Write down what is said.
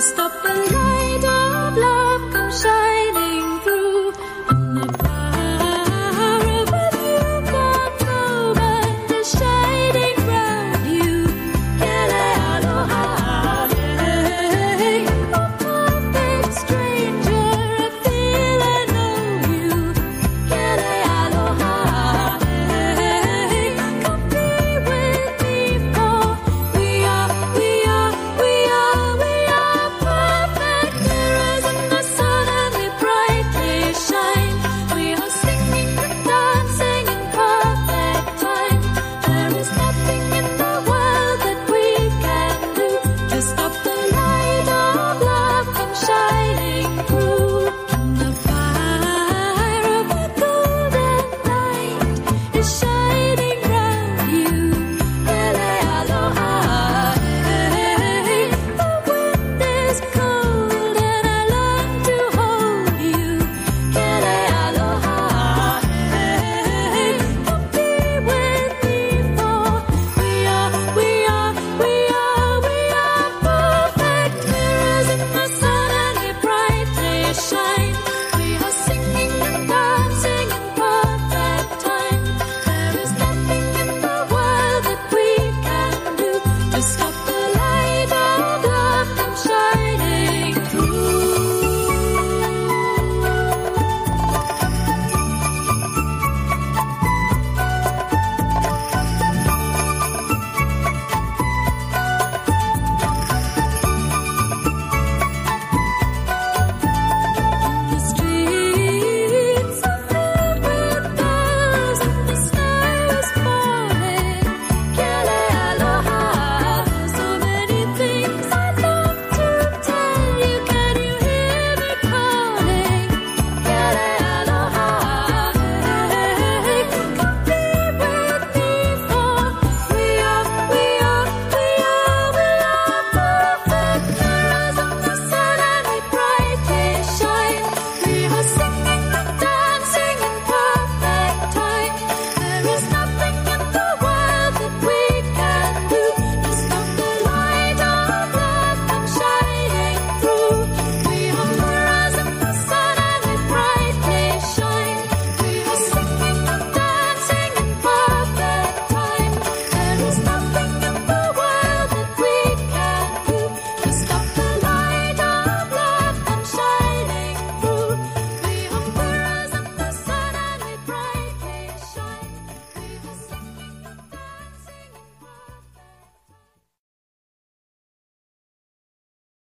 stop the night.